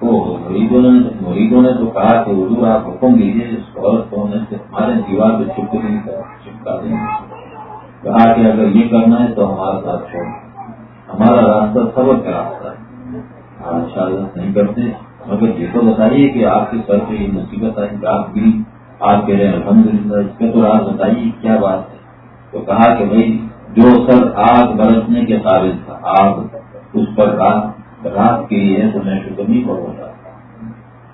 مریدوں نے تو کہا کہ اردو آپ حکم دیجیے اس عورت کو ہمارے دیوار پہ چھپ نہیں چپکا دیں گے۔ کہا کہ اگر یہ کرنا ہے تو ہمارے ساتھ چھوڑ ہمارا راستہ صبر کا راستہ نہیں کرتے۔ مگر یہ تو بتائیے کہ آپ کے سر پہ یہ مصیبت آئی کہ آپ بھی آپ کہہ رہے ہیں الحمد للہ اس کا تو راز بتائیے کیا بات ہے؟ تو کہا کہ بھائی، جو سر آگ برسنے کے قابل تھا، آگ اس پر رات رات کے لیے تو میں شکر نہیں پڑھوں گا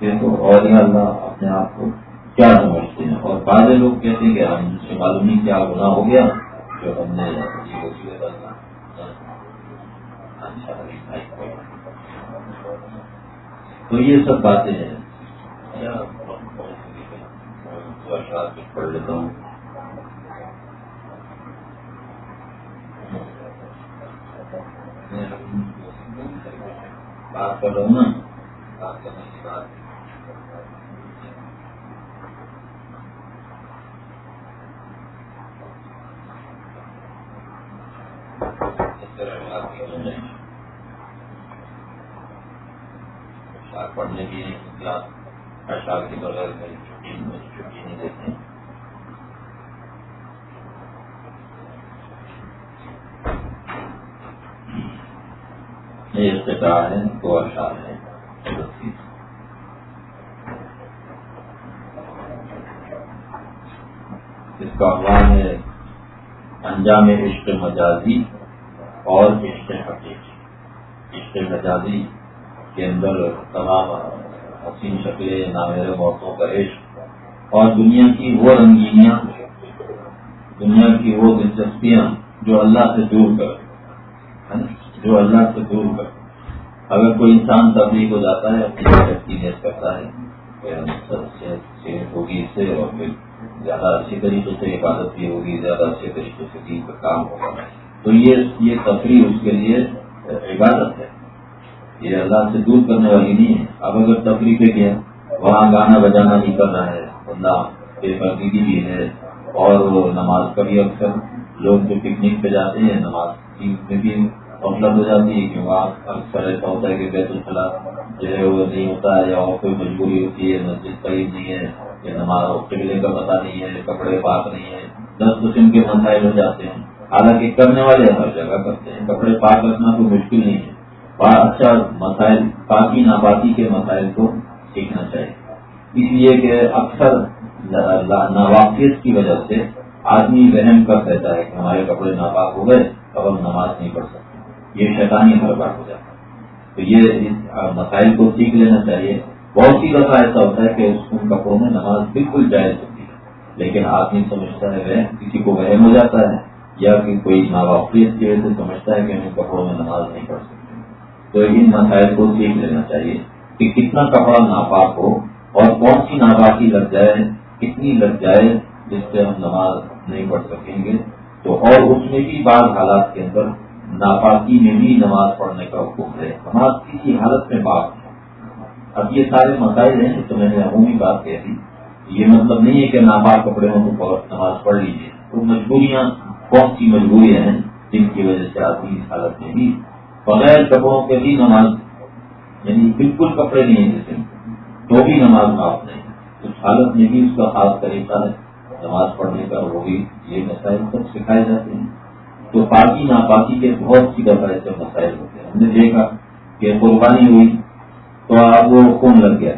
دیکھو اور اللہ اپنے آپ کو کیا سمجھتے ہیں؟ اور بعض لوگ کہتے ہیں کہ ہم سے معلوم نہیں کیا گناہ ہو گیا جو ہم نے تو یہ سب باتیں ہیں۔ پڑھ لیتا ہوں بات کر رہا ہوں نا۔ بات کرنے کی بات پڑھنے کی کلاس اشار کے بغیر چھٹی چھٹی نہیں دیتے۔ یہ افتتاح ہے، دو اشار ہے اس کا عنوان ہے، انجام عشق مجازی اور عشق حقیقی۔ عشق مجازی کے اندر تمام حسین شکلیں نامیر موتوں کا عشق اور دنیا کی وہ رنگینیاں، دنیا کی وہ دلچسپیاں جو اللہ سے دور کر جو اللہ سے دور کر۔ اگر کوئی انسان تبدیل ہو جاتا ہے، اپنی نیت کرتا ہے ہوگی اس سے اور پھر زیادہ اچھی طریقے سے عبادت بھی ہوگی، زیادہ اچھے طریقے سے دین کا کام ہوگا۔ تو یہ یہ تفریح اس کے لیے عبادت ہے۔ یہ اللہ سے دور کرنے والی نہیں ہے۔ اب اگر تفریح پہ گیا، وہاں گانا بجانا نہیں کر رہا ہے۔ بندہ بے پردگی بھی ہے۔ اور وہ نماز کا بھی اکثر لوگ جو پکنک پہ جاتے ہیں، نماز میں بھی مطلب ہو جاتی ہے کہ وہاں اکثر ایسا ہوتا ہے کہ بیت الخلا جو ہے وہ نہیں ہوتا ہے یا اور کوئی مجبوری ہوتی ہے، مسجد قریب نہیں ہے یا نماز قبلے کا پتہ نہیں ہے، کپڑے پاک نہیں ہے دس قسم کے مسائل ہو جاتے ہیں۔ حالانکہ کرنے والے ہر جگہ کرتے ہیں۔ کپڑے پاک رکھنا کوئی مشکل نہیں ہے۔ اچھا مسائل پاکی ناپاکی کے مسائل کو سیکھنا چاہیے۔ اس لیے کہ اکثر ناواقیت کی وجہ سے آدمی وہم کر دیتا ہے کہ ہمارے کپڑے ناپاک ہو گئے، اب ہم نماز نہیں پڑھ سکتے۔ یہ شیطانی ہر بار ہو جاتا ہے۔ تو یہ مسائل کو سیکھ لینا چاہیے۔ بہت سی دفعہ ایسا ہوتا ہے کہ اس ان کپڑوں میں نماز بالکل جائز ہوتی ہے، لیکن آدمی سمجھتا ہے وہ کسی کو وہم ہو جاتا ہے یا کہ کوئی ناواقفیت کی وجہ سے سمجھتا ہے کہ ان کپڑوں میں نماز نہیں پڑھ سکتے۔ تو ان مسائل کو سیکھ لینا چاہیے کہ کتنا کپڑا ناپاک ہو اور کون سی ناپاکی لگ جائے کتنی لگ جائے جس سے ہم نماز نہیں پڑھ سکیں گے۔ تو اور اس میں بھی بعض حالات کے اندر ناپاکی میں بھی نماز پڑھنے کا حکم ہے۔ نماز کسی حالت میں پاک ہے۔ اب یہ سارے مسائل ہیں تو میں نے عمومی بات کہہ دی۔ یہ مطلب نہیں ہے کہ ناپاک کپڑے ہوں تو نماز پڑھ لیجیے تو مجبوریاں کون سی مجبوریاں ہیں جن کی وجہ سے آدمی اس حالت میں بھی بغیر کپڑوں کے بھی نماز یعنی بالکل کپڑے نہیں ہیں جیسے تو بھی نماز معاف نہیں اس حالت میں بھی اس کا خاص طریقہ ہے۔ نماز پڑھنے کا وہ بھی یہ مسائل سب سکھائے جاتے ہیں۔ تو پاکی ناپاکی کے بہت سی دفعہ ایسے مسائل ہوتے ہیں۔ ہم نے دیکھا کہ قربانی ہوئی تو اب وہ خون لگ گیا۔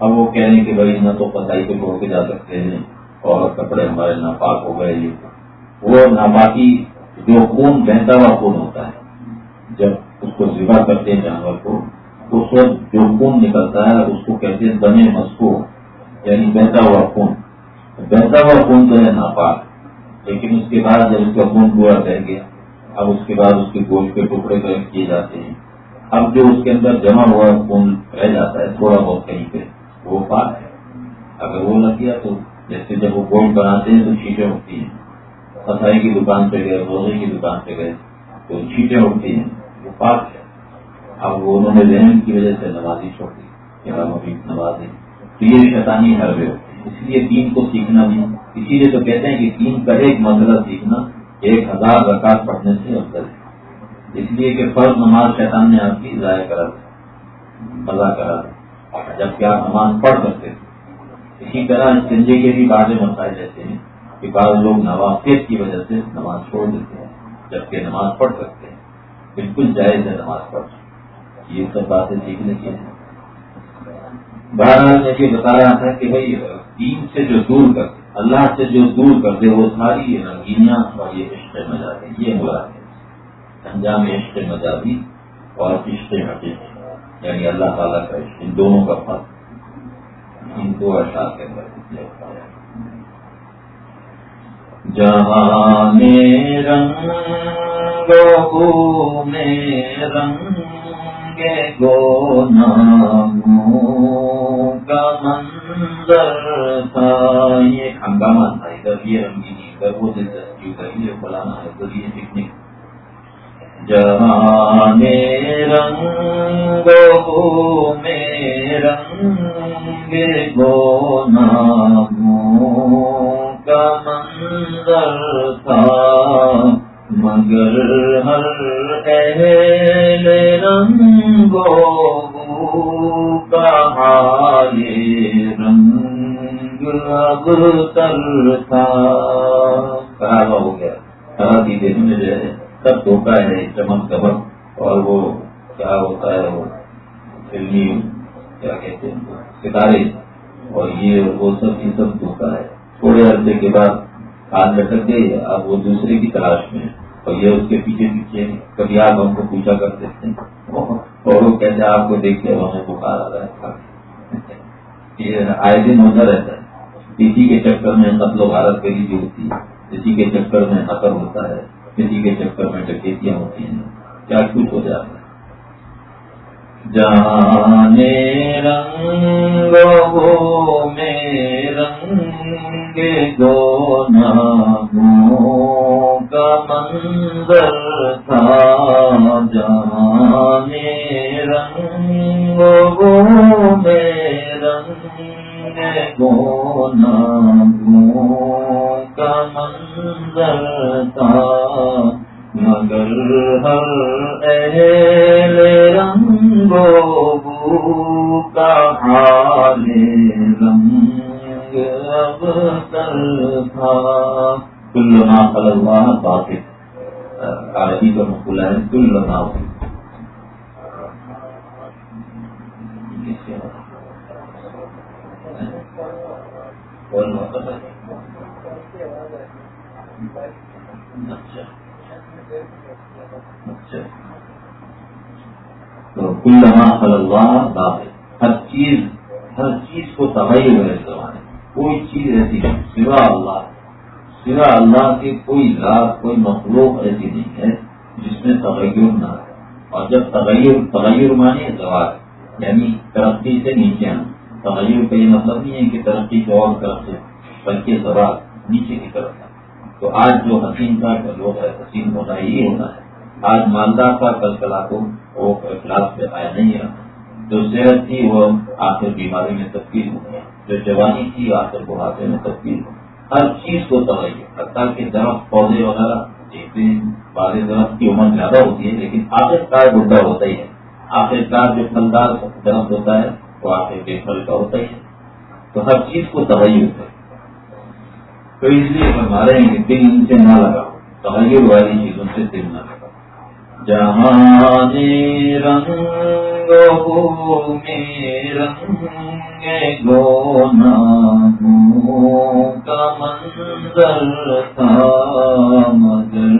اب وہ کہہ رہے کہ بھائی نہ تو پتائی پہ چھوڑ کے جا سکتے ہیں۔ اور کپڑے ہمارے ناپاک ہو گئے۔ یہ وہ ناپاکی جو خون بہتا ہوا خون ہوتا ہے۔ جب اس کو ذبح کرتے ہیں جانور کو، اس وقت جو خون نکلتا ہے، اس کو کہتے ہیں بنے مسکو یعنی بہتا ہوا خون۔ بہتا ہوا خون تو ہے ناپاک، لیکن اس کے بعد جب اس کا خون پورا رہ گیا، اب اس کے بعد اس کے گوشت کے ٹکڑے کیے جاتے ہیں۔ اب جو اس کے اندر جمع ہوا خون رہ جاتا ہے، تھوڑا بہت کہیں پہ، وہ پاک ہے۔ اگر وہ نہ کیا تو جیسے جب وہ گوشت بناتے ہیں تو چھیٹیں اٹھتی ہیں۔ سفائی کی دکان پہ گئے، روزے کی دکان پہ گئے، تو چھیٹیں اٹھتی ہیں۔ پاک ہے اب وہ انہوں نے ذہن کی وجہ سے نمازی چھوڑ دی، کہ ہم ابھی نمازی تو یہ شیطانی حربے ہوتے اس لیے دین کو سیکھنا بھی۔ اسی لیے تو کہتے ہیں کہ دین کا ایک مسئلہ سیکھنا، ایک ہزار رکعت پڑھنے سے افضل ہے۔ اس لیے کہ فرض نماز شیطان نے آپ کی ضائع کرا مزہ کرا جبکہ آپ نماز پڑھ سکتے تھے۔ اسی طرح سنجے کے بھی بعض مسائل ایسے ہیں کہ بعض لوگ نوافیت کی وجہ سے نماز چھوڑ دیتے ہیں، جبکہ نماز پڑھ سکتے ہیں۔ بالکل جائز ہے نماز پڑھ یہ سب باتیں سیکھنے کی ہیں۔ بہرحال میں یہ بتا رہا تھا کہ بھائی، دین سے جو دور کر اللہ سے جو دور کر دے، وہ ساری یہ رنگینیاں اور یہ عشق مجازی، یہ ہو رہا ہے۔ انجام عشق مجازی اور عشق حقیقی یعنی اللہ تعالیٰ کا عشق، ان دونوں کا فرق۔ ان دو اشار کے اندر جہاں میں رنگ میں رنگ گو ناموں کا منظر تھا۔ یہ ہنگامہ تھا۔ ادھر یہ رنگینی ادھر وہ دلچسپی ادھر یہ فلانا ہے ادھر یہ پکنک۔ جہان رنگ میں رنگ گو ناموں کا منظر تھا۔ مگر ہر اہل رنگو کا حال رنگ اب تر تھا۔ خراب ہو گیا۔ خراب ہی دیکھنے جو ہے، سب دھوکا ہے چمک چمک اور وہ کیا ہوتا ہے، وہ فلمی کیا کہتے ہیں ستارے۔ اور یہ وہ سب یہ سب دھوکا ہے۔ تھوڑے عرصے کے بعد ہاتھ لٹک گئی، اب وہ دوسرے کی تلاش میں ہے۔ اور یہ اس کے پیچھے پیچھے کبھی آپ ہم کو پوچھا کرتے تھے۔ اور وہ کہتے ہیں، آپ کو دیکھ کے ہمیں بخار آ رہا ہے۔ یہ آئے دن ہوتا رہتا ہے۔ اسی کے چکر میں قتل و غارت کری بھی ہوتی ہے، اسی کے چکر میں اثر ہوتا ہے، اسی کے چکر میں ڈکیتیاں ہوتی ہیں۔ کیا کچھ ہو جاتا ہے؟ جانے رنگ میں رنگ دو ناموں کا منظر تھا۔ جانے رنگ میں رنگ دو ناموں کا منظر تھا۔ مگر ہر اہل رنگو کا حال رنگ اب تر تھا۔ کل نا فلوا بات عربی کا مقولہ ہے کل نا اچھا اچھا تو کل اللہ ہر چیز ہر چیز کو تباہی ہوئے زمانے کوئی چیز ایسی نہیں، سوا اللہ۔ سوا اللہ کی کوئی ذات، کوئی مخلوق ایسی نہیں ہے جس میں تغیر نہ ہے اور جب تغیر تغیر مانے زوال یعنی ترقی سے نیچے آنا۔ تغیر کا یہ مطلب نہیں ہے کہ ترقی کو اور طرف سے، بلکہ زوال نیچے کی طرف ہے۔ تو آج جو حسین کا، جو ہے، حسین ہونا ہی ہونا ہے۔ آج مالدار کا، کل کلا کو وہ کلاس پہ آیا نہیں رہا جو صحت تھی وہ آخر بیماری میں تبدیل ہو گئی۔ جو جوانی تھی آخر بڑھاپے میں تبدیل ہو ہر چیز کو توجہ حتیٰ کہ درخت پودے وغیرہ دیکھتے ہیں بارے درخت کی عمر زیادہ ہوتی ہے، لیکن آخر کار بڈھا ہوتا ہی ہے۔ آخر کار جو پھلدار درخت ہوتا ہے، وہ آخر بے پھل کا ہوتا ہی ہے۔ تو ہر چیز کو توجہ ہوتا ہے۔ تو اس لیے فرما رہے ہیں کہ دل ان سے نہ لگا توجہ والی چیزوں سے دل نہ لگا جہاں رنگ رنگ گونا کا منظر تھا مگر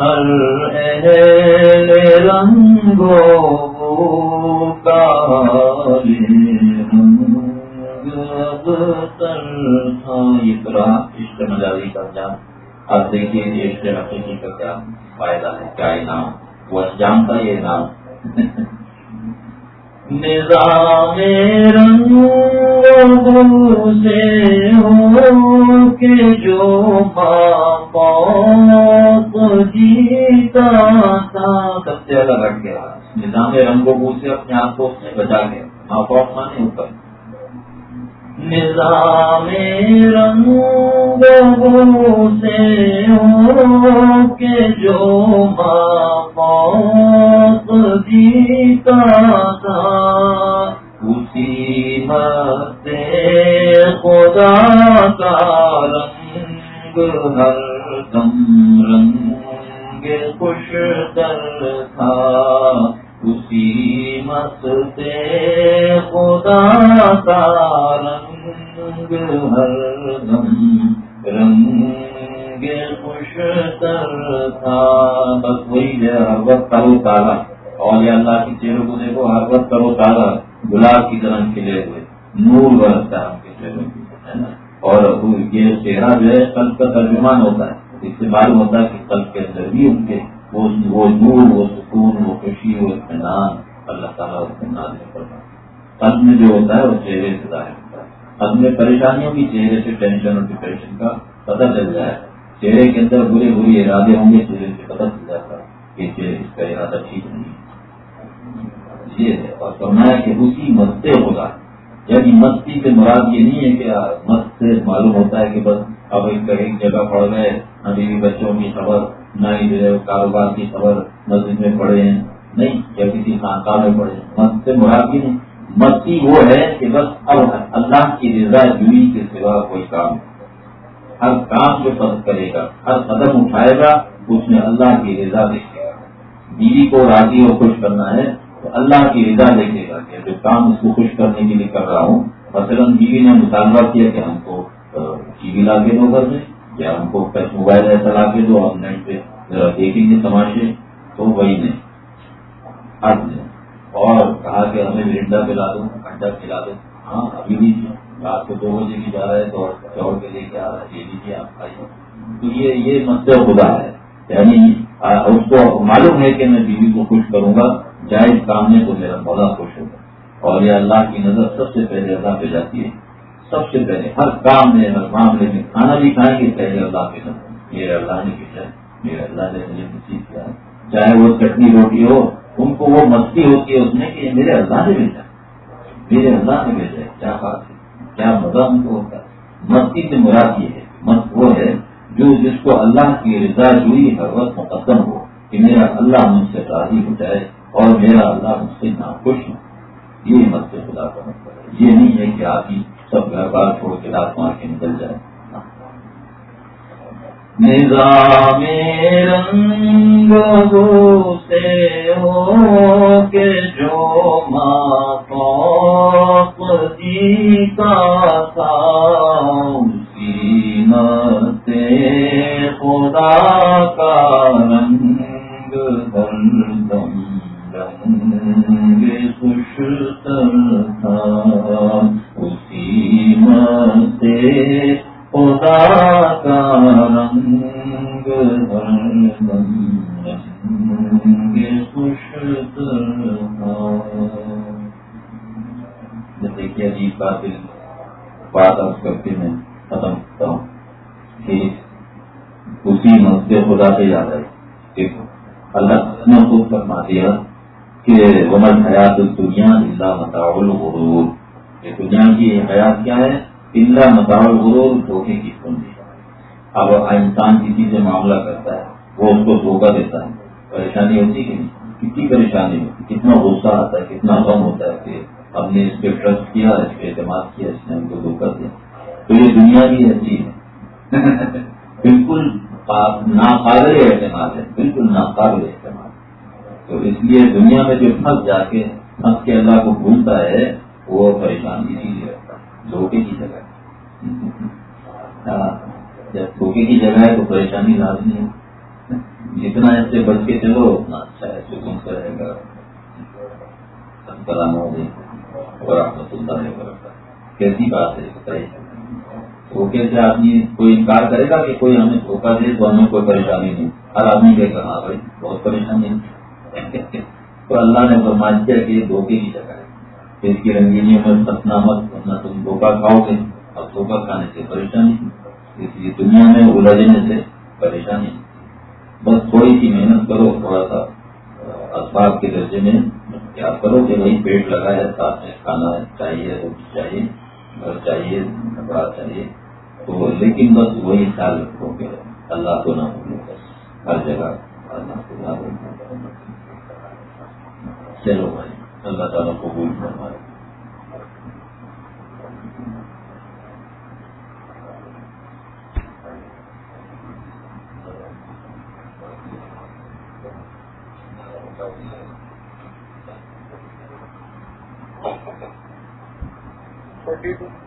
ہر اہل رنگو کا یہ پورا عشق مجازی کا جان اب دیکھیے عشق حقیقی کا کیا فائدہ ہے کیا انعام وہ انجام یہ نام۔ نظام رنگ سے ہو کے جو جیتا تھا۔ سب سے الگ ہٹ گیا۔ نظام رنگوں سے اپنے آپ کو بچا گیا۔ ماں باپ مانے اوپر۔ نظام رنگ سے ہو کے جو باپ جیتا تھا اسی مت خدا کا رنگ ہر دم رنگ خوش کر تھا۔ اسی مت خدا کا رنگ ہر دم رنگ خوش تر تھا۔ بس وہی ہے، ہر وقت کرو تارا اور یہ اللہ کی چہروں کو دیکھو، ہر وقت کرو تارا گلاب کی طرح کھلے ہوئے، نور برستا ہے ہم کے چہروں کی اور یہ چہرہ جو ہے، قلب کا ترجمان ہوتا ہے۔ اس سے معلوم ہوتا ہے کہ قلب کے اندر بھی ان کے وہ نور، وہ سکون، وہ خوشی، وہ اطمینان، اللہ تعالیٰ اس کو نازل قلب میں جو ہوتا ہے وہ چہرے سے ظاہر اپنے پریشانیوں کی چہرے سے ٹینشن اور ڈپریشن کا پتہ چل جائے چہرے کے اندر برے برے ارادے ہوں گے چہرے سے پتہ چل جاتا کہ اس کا ارادہ ٹھیک نہیں ہے۔ یہ ہے۔ اور فرمایا کہ اسی مستے ہوگا یعنی مستی سے مراد یہ نہیں ہے کہ مست سے معلوم ہوتا ہے کہ بس اب ایک جگہ پڑ گئے نہ بیوی بچوں کی خبر نہ ہی جو ہے کاروبار کی خبر مسجد میں پڑے ہیں، نہیں، یا کسی خانقاہ میں پڑے ہیں۔ مست سے مراد بھی نہیں۔ مستی وہ ہے کہ بس اب اللہ کی رضا جوئی کے سوا کوئی کام ہر کام جو پسند کرے گا، ہر قدم اٹھائے گا، اس میں اللہ کی رضا دیکھے گا۔ بیوی کو راضی اور خوش کرنا ہے تو اللہ کی رضا دیکھے گا کہ جو کام اس کو خوش کرنے کے لیے کر رہا ہوں، مثلاً بیوی نے مطالبہ کیا کہ ہم کو ٹی وی لا کے دو گھر میں۔ یا ہم کو موبائل ایسا لا کے دو آن لائن پہ دیکھیں گے تماشے تو وہی نہیں۔ اور کہا کہ ہمیں مرنڈا پلا دو انڈا کھلا دو۔ ہاں ابھی بھی رات کو دو بجے بھی جا رہا ہے تو چوڑ کے لے کے آ رہا ہے؟ یہ لیجیے آپ کھائیے تو یہ یہ مسئلہ خدا ہے۔ یعنی اس کو معلوم ہے کہ میں بیوی کو خوش کروں گا، جائز کام میں تو میرا پودا خوش ہوگا۔ اور یہ اللہ کی نظر سب سے پہلے اللہ پہ جاتی ہے۔ سب سے پہلے ہر کام میں، ہر معاملے میں کھانا بھی کھائیں گے، پہلے اللہ کی نظر میرے اللہ نے کیا میرے اللہ نے مجھے نصیب کیا چاہے وہ چٹنی روٹی ہو، ان کو وہ مستی ہوتی ہے اس میں کہ میرے اللہ نے بھیجا میرے اللہ نے بھیجا کیا بات ہے؟ کیا مزہ ان کو ہوتا ہے؟ مستی سے مراد یہ ہے مست وہ ہے جو جس کو اللہ کی رضا جوئی ہر وقت مقدم ہو کہ میرا اللہ مجھ سے راضی ہو جائے اور میرا اللہ مجھ سے ناخوش ہو۔ یہ مت خدا کا مطلب ہے۔ یہ نہیں ہے کہ آپ ہی سب گھر بار چھوڑ کے رات مار کے نکل جائے۔ نظام رنگ سے ہو کے جو ماں تھا کا سے یاد ہے۔ اللہ نے خود فرما دیا کہ عمر حیات دنیا اللہ مطاول غرور یہ دنیا کی حیات کیا ہے؟ اللہ مطاول غرور دھوکے کی کنجی اب انسان کسی سے معاملہ کرتا ہے، وہ اس کو دھوکہ دیتا ہے۔ پریشانی ہوتی کہ نہیں کتنی پریشانی ہوتی کتنا غصہ آتا ہے، کتنا غم ہوتا ہے کہ ہم نے اس پہ ٹرسٹ کیا، اس پہ اعتماد کیا، اس نے ہم کو دھوکہ دیا۔ تو یہ دنیا کی ہے۔ بالکل ناقابل اعتماد ہے، بالکل ناقابل اعتماد تو اس لیے دنیا میں جو پھنس جا کے پھنس کے اللہ کو بھولتا ہے، وہ پریشانی اسی لیے رہتا دھوکے کی جگہ [LAUGHS] ہاں، جب دھوکے کی جگہ ہے تو پریشانی لازمی ہے۔ جتنا اس سے بچ کے چلو، اتنا اچھا ہے، سکون سے رہے گا۔ السلام علیکم ورحمۃ اللہ وبرکاتہ۔ کیسی بات ہے؟ بتائیے دھوکے سے آدمی کوئی انکار کرے گا کہ کوئی ہمیں دھوکہ دے تو ہمیں کوئی پریشانی نہیں۔ ہر آدمی کے کہا ہاں بھائی، بہت پریشانی نہیں تو اللہ نے فرما دیا کہ یہ دھوکے کی جگہ ہے۔ اس کی رنگینی میں ستنا مت، ورنہ تم دھوکہ کھاؤ گے۔ اور دھوکہ کھانے سے پریشانی اس لیے دنیا میں الجھنے سے پریشانی بس تھوڑی سی محنت کرو، تھوڑا سا اسباب کے درجے میں یاد کرو کہ وہی پیٹ لگا ہے، ساتھ میں کھانا چاہیے، روٹی چاہیے۔ گھر چاہیے کپڑا چاہیے تو لیکن بس وہی خیال رکھو کہ اللہ کو نہ بھولو بس۔ ہر جگہ اللہ کو نہ بھولو چلو بھائی، اللہ تعالیٰ کو بول فرمائے۔ تھو